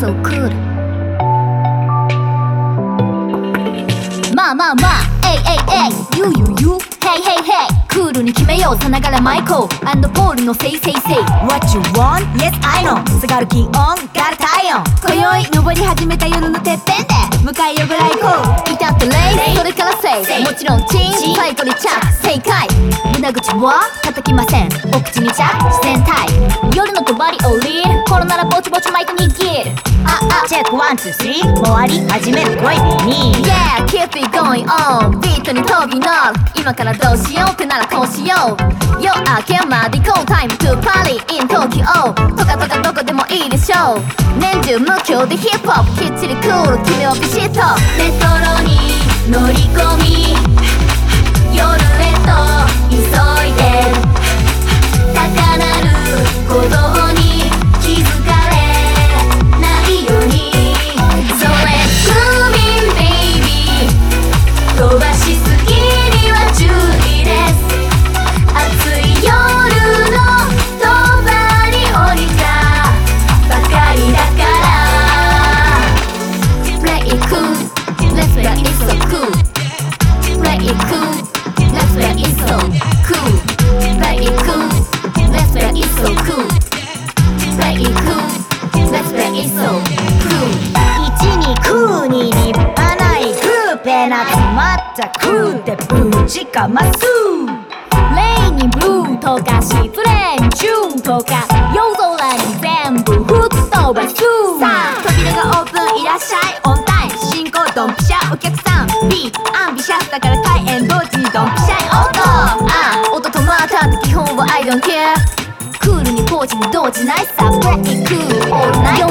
so cool. まあまあまあ。Ay ay ay You you you. Hey hey hey クールに決めようさながらマイコー and ポールの Say say say. What you want? Yes I know. すがる気温ガル体温今宵登り始めた夜のてっぺんで。向かいよぐらいこう至ってレイ。それからせい。もちろんチン。最後にチャ正解。胸口は叩きません。お口にチャ自然体。夜の帳降りる頃ならぼちぼち巻いて握る。ああ。 Check one two three 回り。始める恋に Yeah, keep it going on. ビートに飛び乗る。今からどうしようってならこうしよう。夜明けまで行こう Time to party in Tokyo とかとかどこでもいいでしょう。年中無休でヒップホップきっちりクール。君はビシッと。レトロに乗り込み。夜へグーペナ詰まったクーでぶちかます。レイにブルーとかシフレンチューンとか夜空に全部吹っ飛ばす。さあ扉がオープンいらっしゃい。オンタイム進行ドンピシャお客さん。B アンビシャスだから開演同時にドンピシャイ音あ音とまたって基本は I don't care クールにポーチに動じないさ。Play it cool all night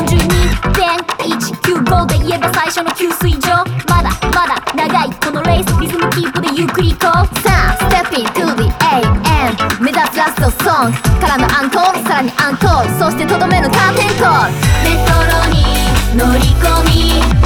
42.195で言えば最初の給水場ゆっくり行こうさあ Step into the AM 目指すラストソング。からのアンコールさらにアンコール。そしてとどめのカーテンコール。メトロに乗り込み。